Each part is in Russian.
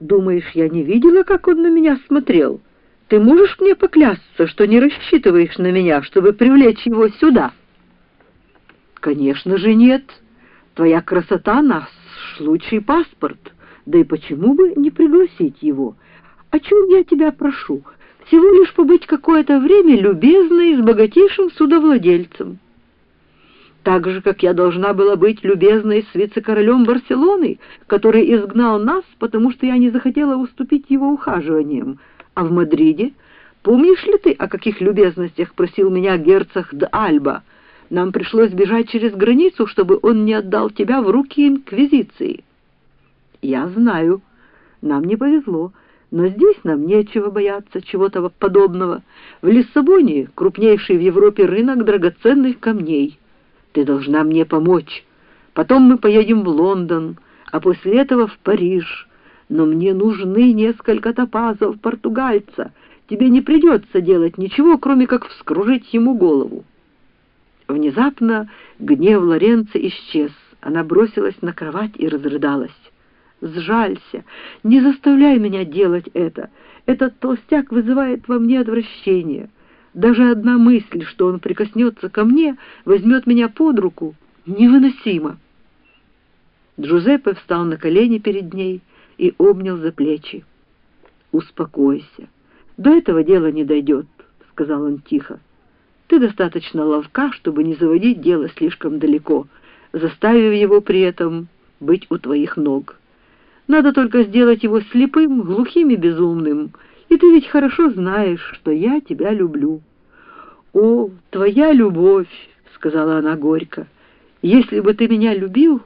Думаешь, я не видела, как он на меня смотрел? Ты можешь мне поклясться, что не рассчитываешь на меня, чтобы привлечь его сюда? Конечно же нет. Твоя красота — наш случай паспорт. Да и почему бы не пригласить его? О чем я тебя прошу? Всего лишь побыть какое-то время любезной с богатейшим судовладельцем так же, как я должна была быть любезной с вице-королем Барселоны, который изгнал нас, потому что я не захотела уступить его ухаживаниям. А в Мадриде, помнишь ли ты, о каких любезностях просил меня герцог де Альба? Нам пришлось бежать через границу, чтобы он не отдал тебя в руки инквизиции. Я знаю, нам не повезло, но здесь нам нечего бояться чего-то подобного. В Лиссабоне крупнейший в Европе рынок драгоценных камней — ты должна мне помочь. Потом мы поедем в Лондон, а после этого в Париж. Но мне нужны несколько топазов португальца. Тебе не придется делать ничего, кроме как вскружить ему голову». Внезапно гнев Лоренцо исчез. Она бросилась на кровать и разрыдалась. «Сжалься! Не заставляй меня делать это! Этот толстяк вызывает во мне отвращение!» Даже одна мысль, что он прикоснется ко мне, возьмет меня под руку, невыносимо. Джузеппе встал на колени перед ней и обнял за плечи. «Успокойся. До этого дела не дойдет», — сказал он тихо. «Ты достаточно ловка, чтобы не заводить дело слишком далеко, заставив его при этом быть у твоих ног. Надо только сделать его слепым, глухим и безумным, и ты ведь хорошо знаешь, что я тебя люблю». «О, твоя любовь!» — сказала она горько. «Если бы ты меня любил,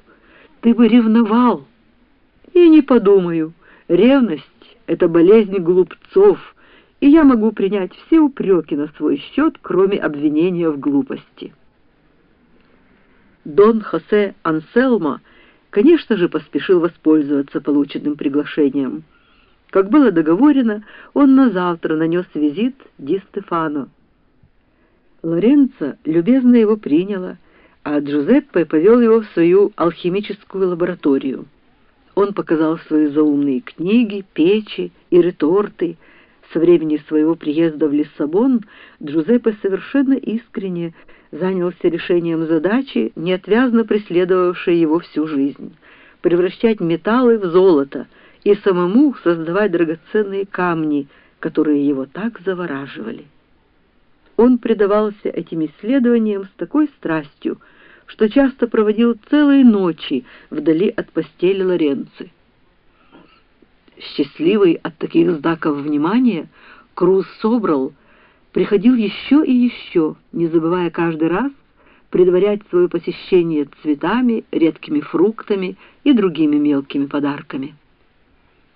ты бы ревновал». «И не подумаю. Ревность — это болезнь глупцов, и я могу принять все упреки на свой счет, кроме обвинения в глупости». Дон Хосе Анселмо, конечно же, поспешил воспользоваться полученным приглашением. Как было договорено, он на завтра нанес визит Ди Стефано. Лоренцо любезно его приняла, а Джузеппе повел его в свою алхимическую лабораторию. Он показал свои заумные книги, печи и реторты. Со времени своего приезда в Лиссабон Джузеппе совершенно искренне занялся решением задачи, неотвязно преследовавшей его всю жизнь — превращать металлы в золото и самому создавать драгоценные камни, которые его так завораживали. Он предавался этим исследованиям с такой страстью, что часто проводил целые ночи вдали от постели Лоренци. Счастливый от таких знаков внимания, Круз Собрал приходил еще и еще, не забывая каждый раз предварять свое посещение цветами, редкими фруктами и другими мелкими подарками.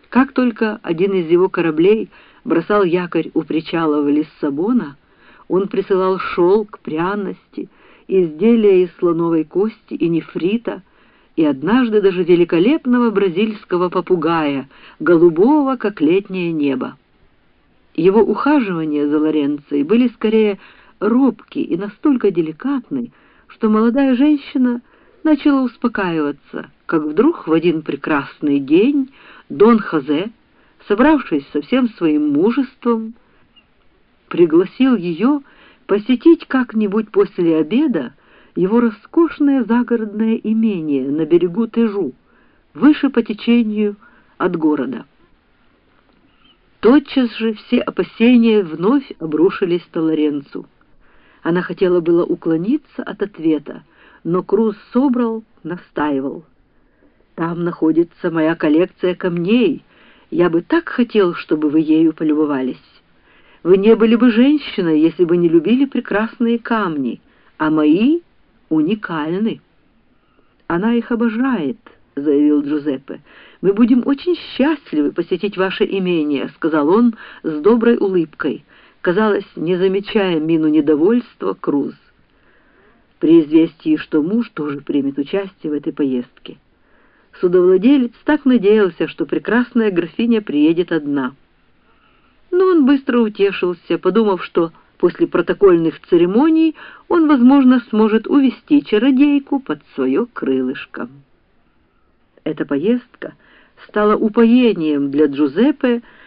Как только один из его кораблей бросал якорь у причала в Лиссабона, он присылал шелк, пряности, изделия из слоновой кости и нефрита, и однажды даже великолепного бразильского попугая, голубого, как летнее небо. Его ухаживания за Лоренцией были скорее робки и настолько деликатны, что молодая женщина начала успокаиваться, как вдруг в один прекрасный день Дон Хозе, собравшись со всем своим мужеством, пригласил ее посетить как-нибудь после обеда его роскошное загородное имение на берегу Тежу, выше по течению от города. Тотчас же все опасения вновь обрушились на Лоренцу. Она хотела было уклониться от ответа, но Круз собрал, настаивал. «Там находится моя коллекция камней. Я бы так хотел, чтобы вы ею полюбовались». Вы не были бы женщиной, если бы не любили прекрасные камни, а мои уникальны. Она их обожает, заявил Джузеппе. Мы будем очень счастливы посетить ваше имение, сказал он с доброй улыбкой, казалось, не замечая мину недовольства Круз. При известии, что муж тоже примет участие в этой поездке. Судовладелец так надеялся, что прекрасная графиня приедет одна — но он быстро утешился, подумав, что после протокольных церемоний он, возможно, сможет увести чародейку под свое крылышко. Эта поездка стало упоением для Джузеппе